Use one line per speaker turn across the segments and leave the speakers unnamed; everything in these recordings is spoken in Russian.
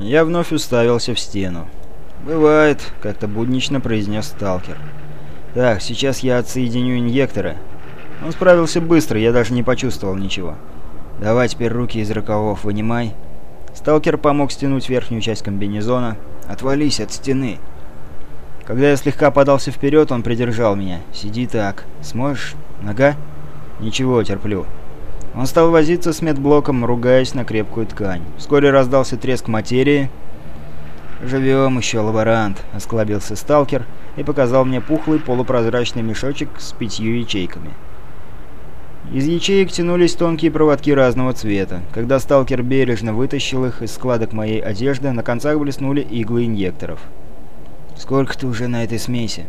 Я вновь уставился в стену. «Бывает», — как-то буднично произнес сталкер. «Так, сейчас я отсоединю инъекторы». Он справился быстро, я даже не почувствовал ничего. «Давай теперь руки из рукавов вынимай». Сталкер помог стянуть верхнюю часть комбинезона. «Отвались от стены». Когда я слегка подался вперед, он придержал меня. «Сиди так. Сможешь? Нога?» «Ничего, терплю». Он стал возиться с медблоком, ругаясь на крепкую ткань. Вскоре раздался треск материи. «Живем еще, лаборант», — осклабился сталкер и показал мне пухлый полупрозрачный мешочек с пятью ячейками. Из ячеек тянулись тонкие проводки разного цвета. Когда сталкер бережно вытащил их из складок моей одежды, на концах блеснули иглы инъекторов. «Сколько ты уже на этой смеси?»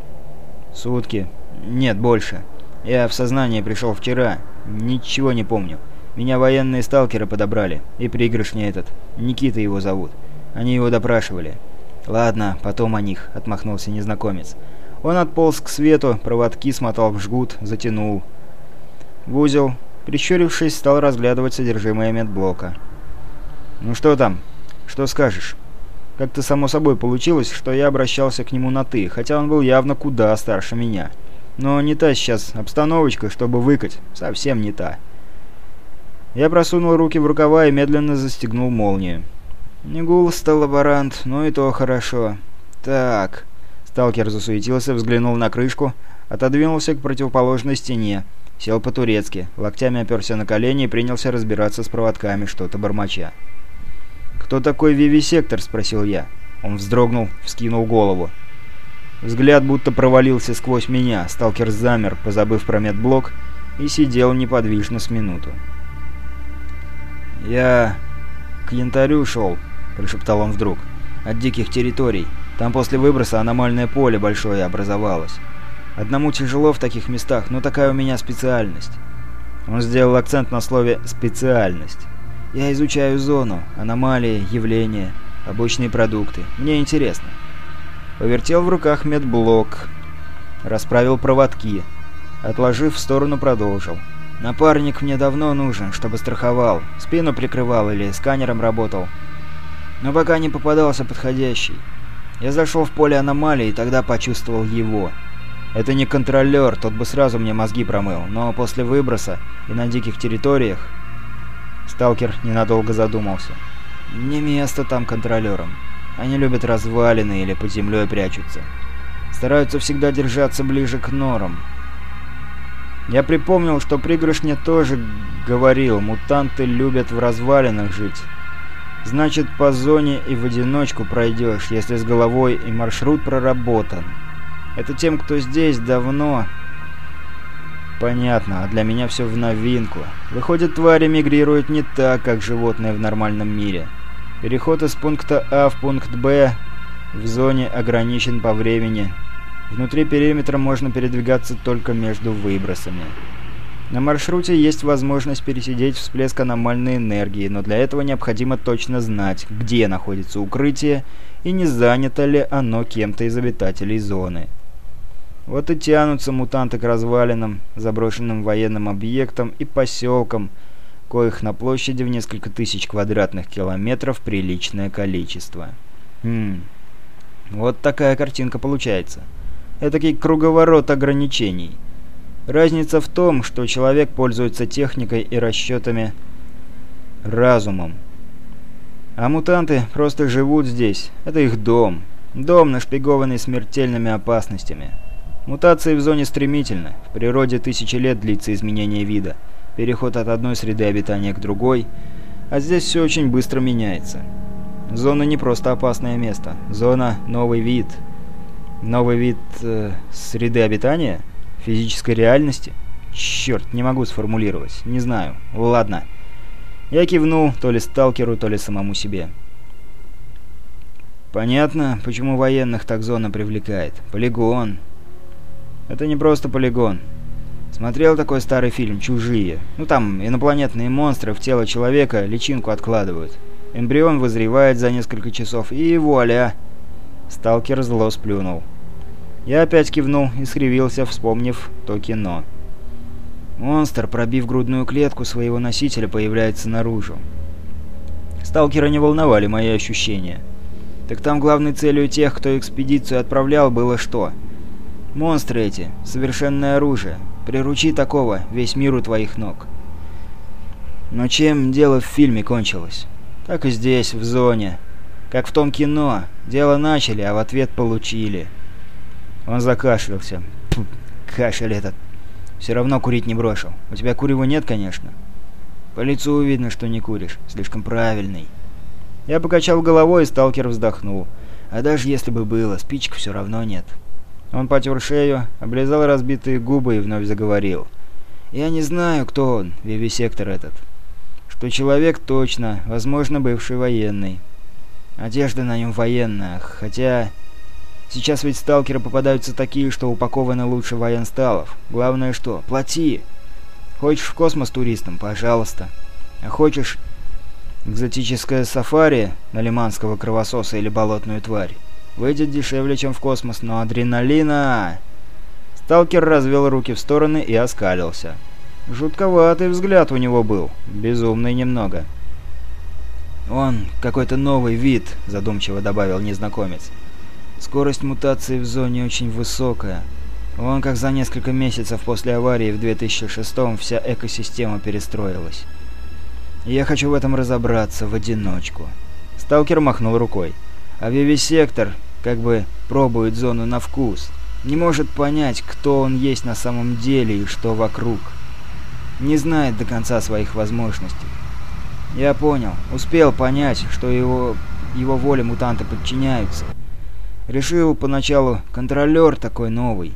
«Сутки. Нет, больше. Я в сознание пришел вчера. Ничего не помню. Меня военные сталкеры подобрали. И пригоршня этот. Никита его зовут. Они его допрашивали. «Ладно, потом о них», — отмахнулся незнакомец. Он отполз к свету, проводки смотал в жгут, затянул. В узел, прищурившись, стал разглядывать содержимое медблока. «Ну что там? Что скажешь?» Как-то само собой получилось, что я обращался к нему на «ты», хотя он был явно куда старше меня. Но не та сейчас обстановочка, чтобы выкать. Совсем не та. Я просунул руки в рукава и медленно застегнул молнию. «Не гулсто, лаборант, но и то хорошо. Так...» Сталкер засуетился, взглянул на крышку, отодвинулся к противоположной стене, сел по-турецки, локтями оперся на колени и принялся разбираться с проводками, что-то бормоча. «Кто такой Вивисектор?» — спросил я. Он вздрогнул, вскинул голову. Взгляд будто провалился сквозь меня, сталкер замер, позабыв про медблок, и сидел неподвижно с минуту. «Я к янтарю шел», — прошептал он вдруг. «От диких территорий. Там после выброса аномальное поле большое образовалось. Одному тяжело в таких местах, но такая у меня специальность». Он сделал акцент на слове «специальность». «Я изучаю зону, аномалии, явления, обычные продукты. Мне интересно». Повертел в руках медблок, расправил проводки. Отложив в сторону, продолжил. «Напарник мне давно нужен, чтобы страховал, спину прикрывал или сканером работал. Но пока не попадался подходящий. Я зашел в поле аномалии и тогда почувствовал его. Это не контролер, тот бы сразу мне мозги промыл, но после выброса и на диких территориях...» Сталкер ненадолго задумался. «Не место там контролерам. Они любят развалины или под землей прячутся. Стараются всегда держаться ближе к норам. Я припомнил, что пригоршня тоже говорил, мутанты любят в развалинах жить. Значит, по зоне и в одиночку пройдешь, если с головой и маршрут проработан. Это тем, кто здесь давно... Понятно, а для меня все в новинку. Выходит, твари мигрируют не так, как животные в нормальном мире. Переход из пункта А в пункт Б в зоне ограничен по времени. Внутри периметра можно передвигаться только между выбросами. На маршруте есть возможность пересидеть всплеск аномальной энергии, но для этого необходимо точно знать, где находится укрытие и не занято ли оно кем-то из обитателей зоны. Вот и тянутся мутанты к развалинам, заброшенным военным объектам и поселкам, коих на площади в несколько тысяч квадратных километров приличное количество. Хм, вот такая картинка получается. Этакий круговорот ограничений. Разница в том, что человек пользуется техникой и расчетами разумом. А мутанты просто живут здесь. Это их дом. Дом, нашпигованный смертельными опасностями. Мутации в зоне стремительны. В природе тысячи лет длится изменение вида переход от одной среды обитания к другой, а здесь все очень быстро меняется. Зона не просто опасное место, зона – новый вид. Новый вид э, среды обитания? Физической реальности? Черт, не могу сформулировать, не знаю. Ладно. Я кивнул то ли сталкеру, то ли самому себе. Понятно, почему военных так зона привлекает. Полигон. Это не просто полигон. Смотрел такой старый фильм «Чужие». Ну там инопланетные монстры в тело человека личинку откладывают. Эмбрион вызревает за несколько часов и вуаля! Сталкер зло сплюнул. Я опять кивнул и скривился, вспомнив то кино. Монстр, пробив грудную клетку своего носителя, появляется наружу. Сталкера не волновали мои ощущения. Так там главной целью тех, кто экспедицию отправлял, было что? Монстры эти, совершенное оружие. Приручи такого, весь мир у твоих ног. Но чем дело в фильме кончилось? Так и здесь, в зоне. Как в том кино. Дело начали, а в ответ получили. Он закашлялся. Фу, кашель этот. Все равно курить не брошу. У тебя курева нет, конечно. По лицу видно, что не куришь. Слишком правильный. Я покачал головой, и сталкер вздохнул. А даже если бы было, спичек все равно нет. Он потер шею, облизал разбитые губы и вновь заговорил. «Я не знаю, кто он, вивисектор этот. Что человек точно, возможно, бывший военный. Одежда на нем военная, хотя... Сейчас ведь сталкеры попадаются такие, что упакованы лучше военсталов. Главное что? Плати! Хочешь в космос туристом? Пожалуйста. А хочешь экзотическое сафари на лиманского кровососа или болотную тварь? Выйдет дешевле, чем в космос, но адреналина... Сталкер развел руки в стороны и оскалился. Жутковатый взгляд у него был, безумный немного. «Он какой-то новый вид», — задумчиво добавил незнакомец. «Скорость мутации в зоне очень высокая. Он как за несколько месяцев после аварии в 2006-м вся экосистема перестроилась. я хочу в этом разобраться в одиночку». Сталкер махнул рукой. А Вивисектор как бы пробует зону на вкус. Не может понять, кто он есть на самом деле и что вокруг. Не знает до конца своих возможностей. Я понял, успел понять, что его, его воле мутанты подчиняются. Решил поначалу, контролер такой новый.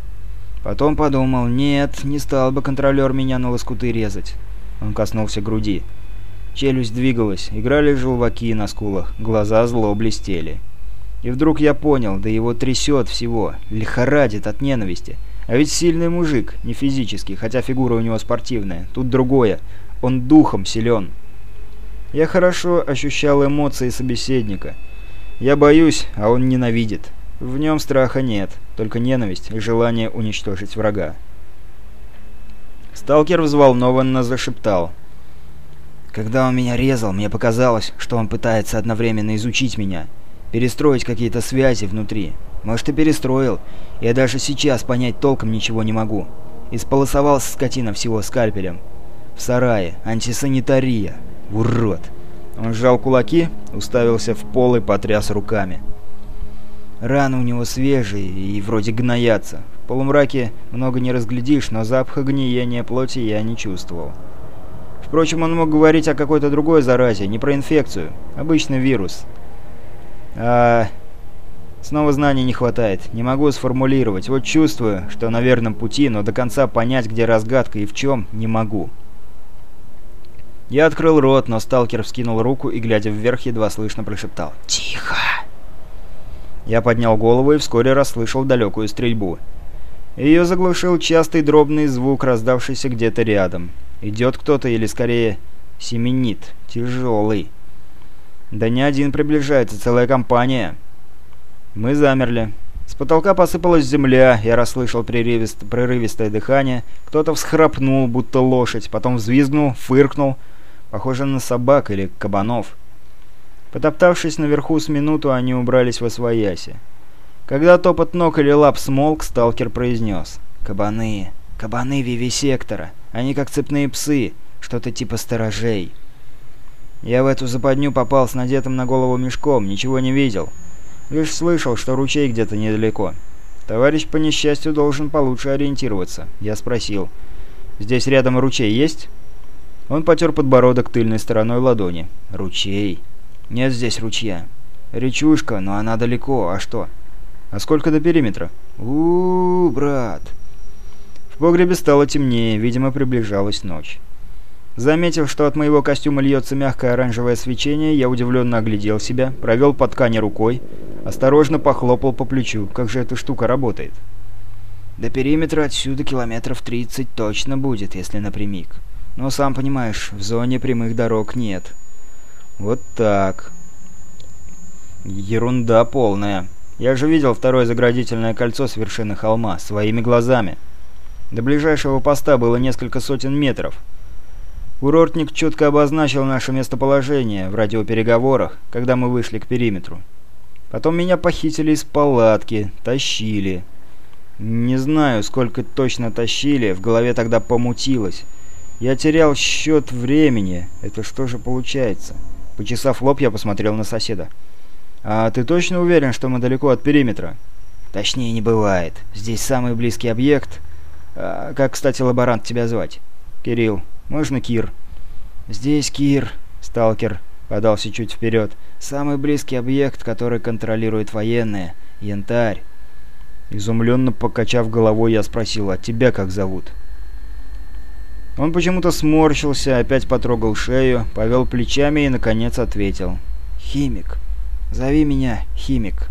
Потом подумал, нет, не стал бы контролер меня на лоскуты резать. Он коснулся груди. Челюсть двигалась, играли желваки на скулах, глаза зло блестели. И вдруг я понял, да его трясет всего, лихорадит от ненависти. А ведь сильный мужик, не физически, хотя фигура у него спортивная. Тут другое. Он духом силен. Я хорошо ощущал эмоции собеседника. Я боюсь, а он ненавидит. В нем страха нет, только ненависть и желание уничтожить врага. Сталкер взволнованно зашептал. «Когда он меня резал, мне показалось, что он пытается одновременно изучить меня» перестроить какие-то связи внутри. Может, и перестроил. Я даже сейчас понять толком ничего не могу. Исполосовался скотина всего скальпелем. В сарае. Антисанитария. Урод. Он сжал кулаки, уставился в пол и потряс руками. Раны у него свежие и вроде гноятся. В полумраке много не разглядишь, но запаха гниения плоти я не чувствовал. Впрочем, он мог говорить о какой-то другой заразе, не про инфекцию. Обычный вирус. А... Снова знаний не хватает. Не могу сформулировать. Вот чувствую, что на верном пути, но до конца понять, где разгадка и в чем, не могу. Я открыл рот, но сталкер вскинул руку и, глядя вверх, едва слышно прошептал «Тихо!». Я поднял голову и вскоре расслышал далекую стрельбу. Ее заглушил частый дробный звук, раздавшийся где-то рядом. Идет кто-то или, скорее, семенит. Тяжелый. Да не один приближается, целая компания. Мы замерли. С потолка посыпалась земля, я расслышал прерывист, прерывистое дыхание. Кто-то всхрапнул, будто лошадь, потом взвизгнул, фыркнул. Похоже на собак или кабанов. Потоптавшись наверху с минуту, они убрались во свояси. Когда топот ног или лап смолк, сталкер произнес. «Кабаны! Кабаны вивисектора! Они как цепные псы, что-то типа сторожей!» Я в эту западню попал с надетым на голову мешком, ничего не видел. Лишь слышал, что ручей где-то недалеко. Товарищ по несчастью должен получше ориентироваться. Я спросил. «Здесь рядом ручей есть?» Он потер подбородок тыльной стороной ладони. «Ручей?» «Нет здесь ручья. Речушка, но она далеко. А что?» «А сколько до периметра?» у, -у, -у брат!» В погребе стало темнее, видимо, приближалась ночь. Заметив, что от моего костюма льется мягкое оранжевое свечение, я удивленно оглядел себя, провел по ткани рукой, осторожно похлопал по плечу. Как же эта штука работает? До периметра отсюда километров 30 точно будет, если напрямик. Но сам понимаешь, в зоне прямых дорог нет. Вот так. Ерунда полная. Я же видел второе заградительное кольцо с вершины холма, своими глазами. До ближайшего поста было несколько сотен метров. Курортник четко обозначил наше местоположение в радиопереговорах, когда мы вышли к периметру. Потом меня похитили из палатки, тащили. Не знаю, сколько точно тащили, в голове тогда помутилось. Я терял счет времени. Это что же получается? Почесав лоб, я посмотрел на соседа. «А ты точно уверен, что мы далеко от периметра?» «Точнее не бывает. Здесь самый близкий объект. А, как, кстати, лаборант тебя звать?» «Кирилл. Можно Кир?» «Здесь Кир», — сталкер подался чуть вперед. «Самый близкий объект, который контролирует военные. Янтарь». Изумленно покачав головой, я спросил, а тебя как зовут? Он почему-то сморщился, опять потрогал шею, повел плечами и, наконец, ответил. «Химик. Зови меня Химик».